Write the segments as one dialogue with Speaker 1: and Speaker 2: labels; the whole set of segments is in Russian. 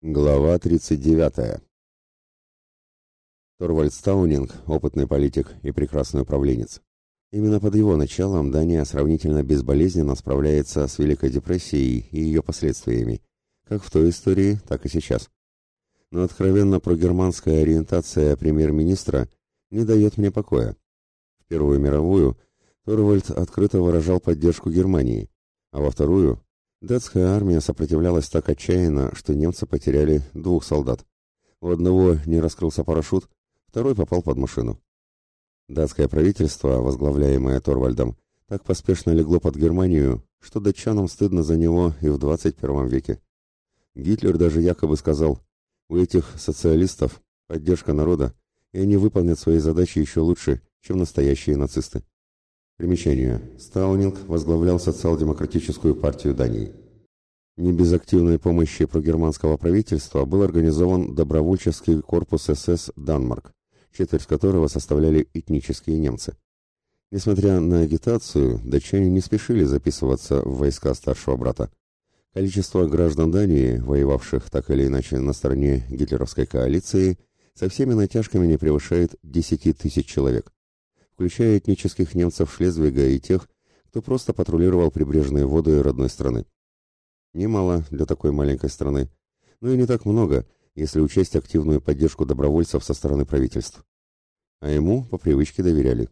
Speaker 1: Глава 39. Торвальд Стаунинг – опытный политик и прекрасный управленец. Именно под его началом Дания сравнительно безболезненно справляется с Великой депрессией и ее последствиями, как в той истории, так и сейчас. Но откровенно прогерманская ориентация премьер-министра не дает мне покоя. В Первую мировую Торвальд открыто выражал поддержку Германии, а во Вторую датская армия сопротивлялась так отчаянно, что немцы потеряли двух солдат. У одного не раскрылся парашют, второй попал под машину. Датское правительство, возглавляемое Торвальдом, так поспешно легло под Германию, что датчанам стыдно за него и в 21 веке. Гитлер даже якобы сказал, у этих социалистов поддержка народа, и они выполнят свои задачи еще лучше, чем настоящие нацисты. Примечание. Стаунинг возглавлял социал-демократическую партию Дании. Не без активной помощи прогерманского правительства был организован добровольческий корпус СС «Данмарк», четверть которого составляли этнические немцы. Несмотря на агитацию, датчане не спешили записываться в войска старшего брата. Количество граждан Дании, воевавших так или иначе на стороне гитлеровской коалиции, со всеми натяжками не превышает 10 тысяч человек, включая этнических немцев Шлезвига и тех, кто просто патрулировал прибрежные воды родной страны. Немало для такой маленькой страны, но и не так много – если учесть активную поддержку добровольцев со стороны правительств. А ему по привычке доверяли.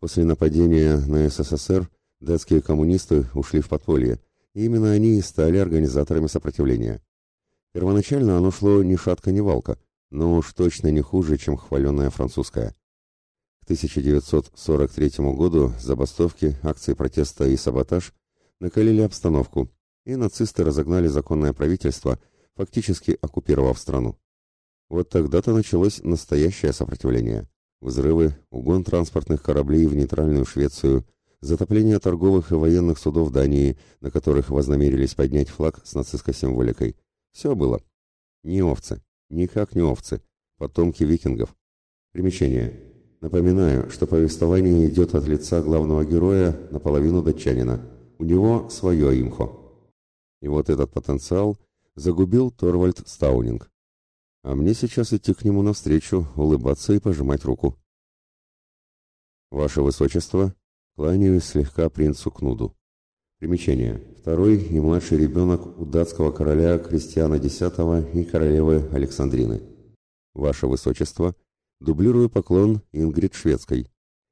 Speaker 1: После нападения на СССР датские коммунисты ушли в подполье, и именно они и стали организаторами сопротивления. Первоначально оно шло ни шатка, ни валка, но уж точно не хуже, чем хваленная французская. К 1943 году забастовки, акции протеста и саботаж накалили обстановку, и нацисты разогнали законное правительство – фактически оккупировав страну. Вот тогда-то началось настоящее сопротивление. Взрывы, угон транспортных кораблей в нейтральную Швецию, затопление торговых и военных судов Дании, на которых вознамерились поднять флаг с нацистской символикой. Все было. Не овцы. Никак не овцы. Потомки викингов. Примечание. Напоминаю, что повествование идет от лица главного героя, наполовину датчанина. У него свое имхо. И вот этот потенциал загубил Торвальд Стаунинг. А мне сейчас идти к нему навстречу, улыбаться и пожимать руку. Ваше Высочество, кланяюсь слегка принцу Кнуду. Примечание. Второй и младший ребенок у датского короля Кристиана X и королевы Александрины. Ваше Высочество, дублирую поклон Ингрид Шведской.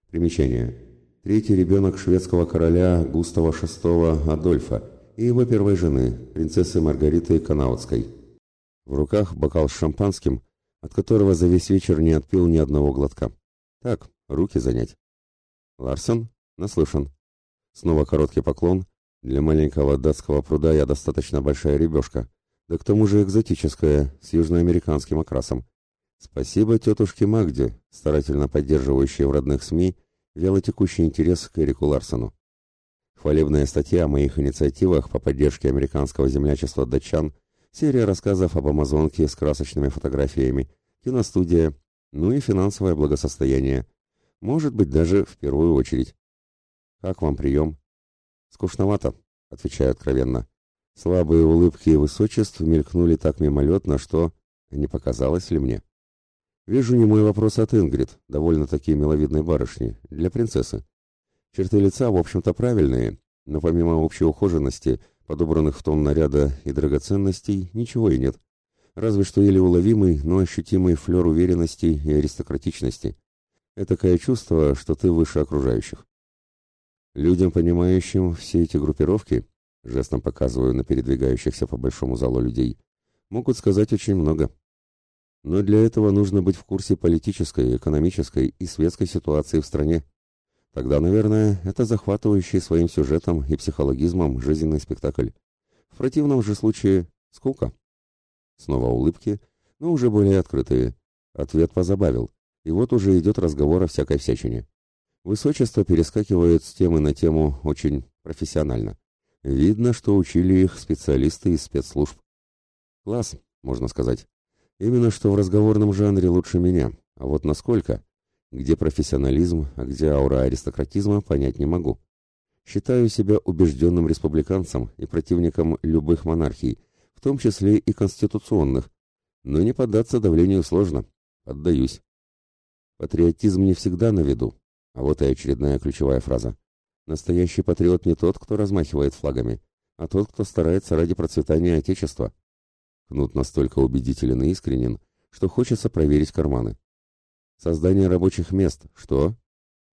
Speaker 1: Примечание. Третий ребенок шведского короля Густава VI Адольфа, и его первой жены, принцессы Маргариты Канаутской. В руках бокал с шампанским, от которого за весь вечер не отпил ни одного глотка. Так, руки занять. Ларсон? Наслышан. Снова короткий поклон. Для маленького датского пруда я достаточно большая ребешка, да к тому же экзотическая, с южноамериканским окрасом. Спасибо тетушке Магде, старательно поддерживающей в родных СМИ вялотекущий интерес к Эрику Ларсону. Хвалебная статья о моих инициативах по поддержке американского землячества датчан, серия рассказов об Амазонке с красочными фотографиями, киностудия, ну и финансовое благосостояние. Может быть, даже в первую очередь. Как вам прием? Скучновато, отвечаю откровенно. Слабые улыбки и высочеств мелькнули так мимолетно, что... Не показалось ли мне? Вижу не мой вопрос от Ингрид, довольно-таки миловидной барышни, для принцессы. Черты лица, в общем-то, правильные, но помимо общей ухоженности, подобранных в тон наряда и драгоценностей, ничего и нет. Разве что еле уловимый, но ощутимый флер уверенности и аристократичности. Этакое чувство, что ты выше окружающих. Людям, понимающим все эти группировки, жестом показываю на передвигающихся по большому залу людей, могут сказать очень много. Но для этого нужно быть в курсе политической, экономической и светской ситуации в стране. Тогда, наверное, это захватывающий своим сюжетом и психологизмом жизненный спектакль. В противном же случае скука. Снова улыбки, но уже более открытые. Ответ позабавил. И вот уже идет разговор о всякой всячине. Высочество перескакивает с темы на тему очень профессионально. Видно, что учили их специалисты из спецслужб. Класс, можно сказать. Именно что в разговорном жанре лучше меня. А вот насколько? Где профессионализм, а где аура аристократизма, понять не могу. Считаю себя убежденным республиканцем и противником любых монархий, в том числе и конституционных. Но не поддаться давлению сложно. Поддаюсь. Патриотизм не всегда на виду. А вот и очередная ключевая фраза. Настоящий патриот не тот, кто размахивает флагами, а тот, кто старается ради процветания Отечества. Кнут настолько убедителен и искренен, что хочется проверить карманы. Создание рабочих мест. Что?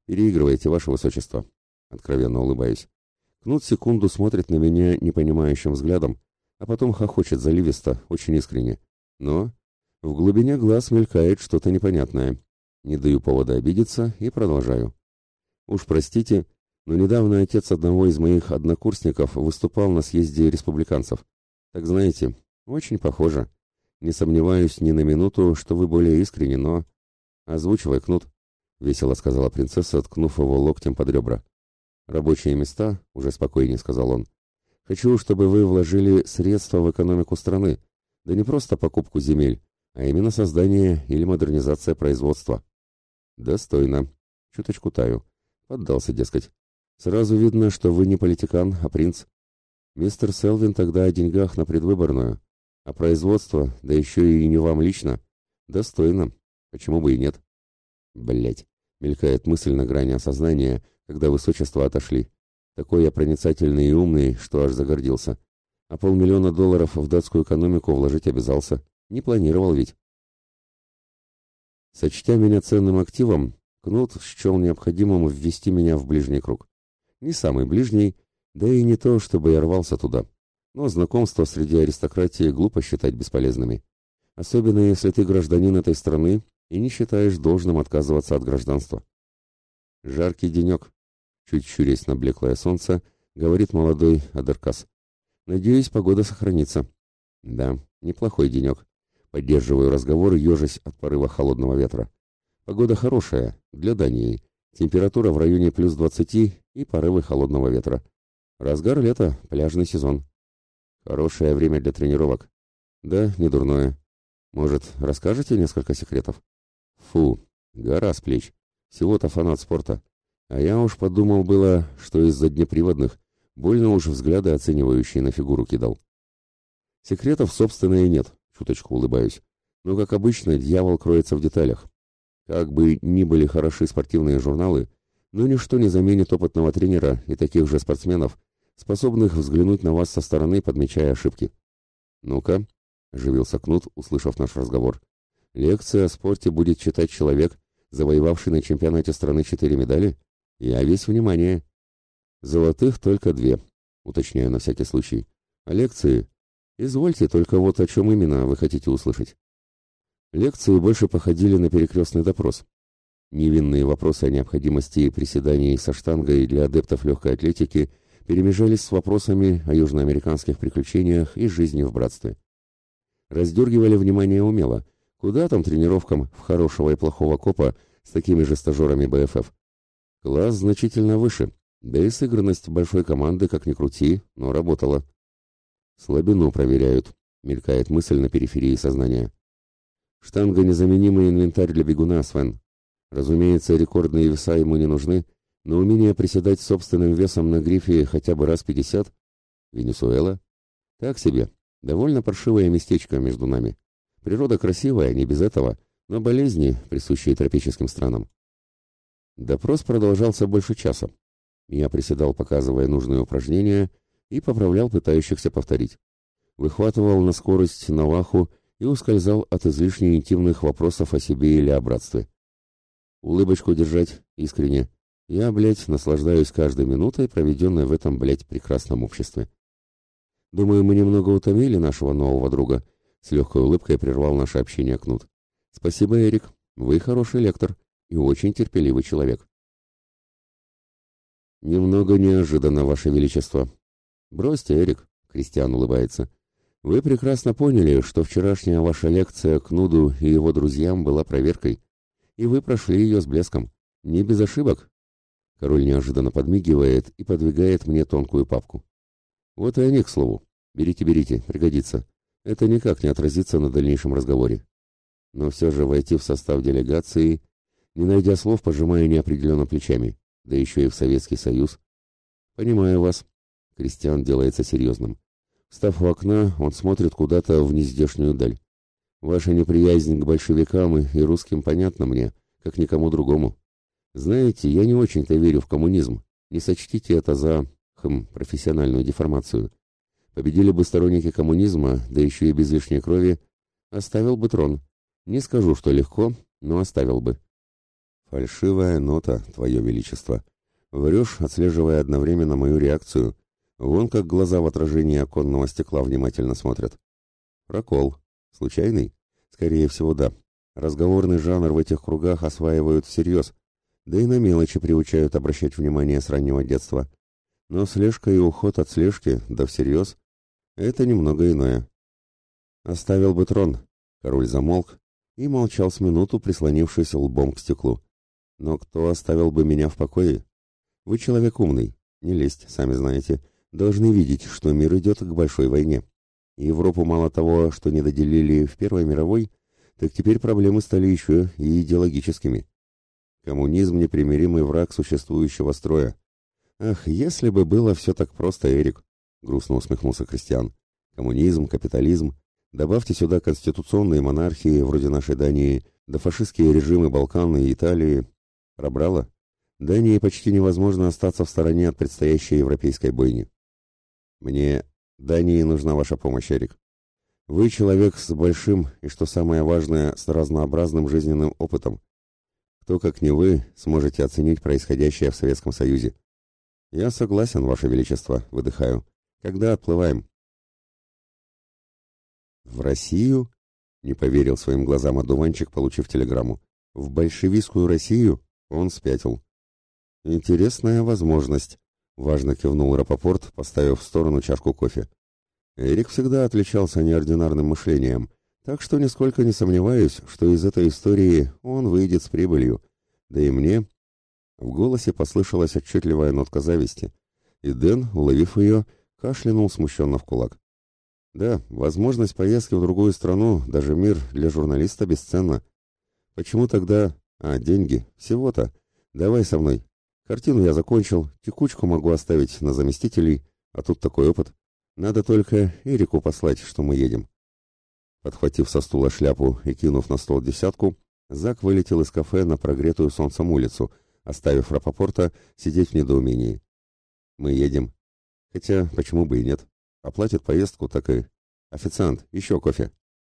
Speaker 1: Переигрываете, ваше высочество. Откровенно улыбаюсь. Кнут секунду смотрит на меня непонимающим взглядом, а потом хохочет заливисто, очень искренне. Но в глубине глаз мелькает что-то непонятное. Не даю повода обидеться и продолжаю. Уж простите, но недавно отец одного из моих однокурсников выступал на съезде республиканцев. Так знаете, очень похоже. Не сомневаюсь ни на минуту, что вы более искренни, но... Озвучивай, Кнут, — весело сказала принцесса, ткнув его локтем под ребра. Рабочие места, — уже спокойнее сказал он. Хочу, чтобы вы вложили средства в экономику страны, да не просто покупку земель, а именно создание или модернизация производства. Достойно. Чуточку таю. Поддался, дескать. Сразу видно, что вы не политикан, а принц. Мистер Селвин тогда о деньгах на предвыборную. А производство, да еще и не вам лично, достойно. Почему бы и нет? Блять, мелькает мысль на грани осознания, когда высочества отошли. Такой я проницательный и умный, что аж загордился. А полмиллиона долларов в датскую экономику вложить обязался. Не планировал ведь. Сочтя меня ценным активом, Кнут счел необходимым ввести меня в ближний круг. Не самый ближний, да и не то, чтобы я рвался туда. Но знакомства среди аристократии глупо считать бесполезными. Особенно если ты гражданин этой страны и не считаешь должным отказываться от гражданства. Жаркий денек. Чуть щурясь на блеклое солнце, говорит молодой Адеркас. Надеюсь, погода сохранится. Да, неплохой денек. Поддерживаю разговор, ежась от порыва холодного ветра. Погода хорошая, для Дании. Температура в районе плюс 20 и порывы холодного ветра. Разгар лета, пляжный сезон. Хорошее время для тренировок. Да, не дурное. Может, расскажете несколько секретов? Фу, гора с плеч. Всего-то фанат спорта. А я уж подумал было, что из-за днеприводных больно уж взгляды оценивающие на фигуру кидал. Секретов, собственно, и нет, чуточку улыбаюсь. Но, как обычно, дьявол кроется в деталях. Как бы ни были хороши спортивные журналы, но ничто не заменит опытного тренера и таких же спортсменов, способных взглянуть на вас со стороны, подмечая ошибки. «Ну-ка», — оживился Кнут, услышав наш разговор, — «лекция о спорте будет читать человек, завоевавший на чемпионате страны четыре медали? Я весь внимание». «Золотых только две», — уточняю на всякий случай. «А лекции? Извольте, только вот о чем именно вы хотите услышать». Лекции больше походили на перекрестный допрос. Невинные вопросы о необходимости приседаний со штангой для адептов легкой атлетики перемежались с вопросами о южноамериканских приключениях и жизни в братстве. Раздергивали внимание умело. Куда там тренировкам в хорошего и плохого копа с такими же стажерами БФФ? Класс значительно выше, да и сыгранность большой команды, как ни крути, но работала. Слабину проверяют, мелькает мысль на периферии сознания. Штанга — незаменимый инвентарь для бегуна, Свен. Разумеется, рекордные веса ему не нужны, но умение приседать собственным весом на грифе хотя бы раз пятьдесят? Венесуэла? Так себе. Довольно паршивое местечко между нами. Природа красивая, не без этого, но болезни, присущие тропическим странам. Допрос продолжался больше часа. Я приседал, показывая нужные упражнения, и поправлял пытающихся повторить. Выхватывал на скорость Наваху и ускользал от излишне интимных вопросов о себе или о братстве. Улыбочку держать, искренне. Я, блядь, наслаждаюсь каждой минутой, проведенной в этом, блядь, прекрасном обществе. Думаю, мы немного утомили нашего нового друга. С легкой улыбкой прервал наше общение Кнут. Спасибо, Эрик. Вы хороший лектор и очень терпеливый человек. Немного неожиданно, Ваше Величество. Бросьте, Эрик, Кристиан улыбается. Вы прекрасно поняли, что вчерашняя ваша лекция Кнуду и его друзьям была проверкой и вы прошли ее с блеском. Не без ошибок. Король неожиданно подмигивает и подвигает мне тонкую папку. Вот и они, к слову. Берите, берите, пригодится. Это никак не отразится на дальнейшем разговоре. Но все же войти в состав делегации, не найдя слов, пожимая неопределенно плечами, да еще и в Советский Союз. Понимаю вас. Кристиан делается серьезным. Став у окна, он смотрит куда-то в нездешнюю даль. Ваша неприязнь к большевикам и русским понятна мне, как никому другому. Знаете, я не очень-то верю в коммунизм. Не сочтите это за, хм, профессиональную деформацию. Победили бы сторонники коммунизма, да еще и без лишней крови, оставил бы трон. Не скажу, что легко, но оставил бы. Фальшивая нота, твое величество. Врешь, отслеживая одновременно мою реакцию. Вон как глаза в отражении оконного стекла внимательно смотрят. Прокол. Случайный? Скорее всего, да. Разговорный жанр в этих кругах осваивают всерьез, да и на мелочи приучают обращать внимание с раннего детства. Но слежка и уход от слежки, да всерьез, это немного иное. Оставил бы трон. Король замолк и молчал с минуту, прислонившись лбом к стеклу. Но кто оставил бы меня в покое? Вы человек умный, не лезть, сами знаете. Должны видеть, что мир идет к большой войне. Европу мало того, что не доделили в Первой мировой, так теперь проблемы стали еще и идеологическими. Коммунизм — непримиримый враг существующего строя. Ах, если бы было все так просто, Эрик, — грустно усмехнулся Кристиан. Коммунизм, капитализм. Добавьте сюда конституционные монархии, вроде нашей Дании, да фашистские режимы Балкан и Италии. Пробрало? Дании почти невозможно остаться в стороне от предстоящей европейской бойни. Мне Дании нужна ваша помощь, Эрик. Вы человек с большим и, что самое важное, с разнообразным жизненным опытом. Кто, как не вы, сможете оценить происходящее в Советском Союзе? Я согласен, Ваше Величество, выдыхаю. Когда отплываем? В Россию? Не поверил своим глазам одуванчик, получив телеграмму. В большевистскую Россию? Он спятил. «Интересная возможность», — важно кивнул Рапопорт, поставив в сторону чашку кофе. Эрик всегда отличался неординарным мышлением, так что нисколько не сомневаюсь, что из этой истории он выйдет с прибылью. Да и мне... В голосе послышалась отчетливая нотка зависти, и Дэн, уловив ее, кашлянул смущенно в кулак. Да, возможность поездки в другую страну, даже мир, для журналиста бесценна. Почему тогда... А, деньги, всего-то. Давай со мной, Картину я закончил, текучку могу оставить на заместителей, а тут такой опыт. Надо только Эрику послать, что мы едем. Подхватив со стула шляпу и кинув на стол десятку, Зак вылетел из кафе на прогретую солнцем улицу, оставив Рапопорта сидеть в недоумении. Мы едем. Хотя, почему бы и нет. Оплатит поездку, так и... Официант, еще кофе.